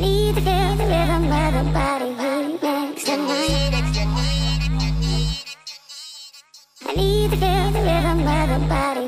need to feel the rhythm of the body heat next to mine. I need to feel the rhythm of the body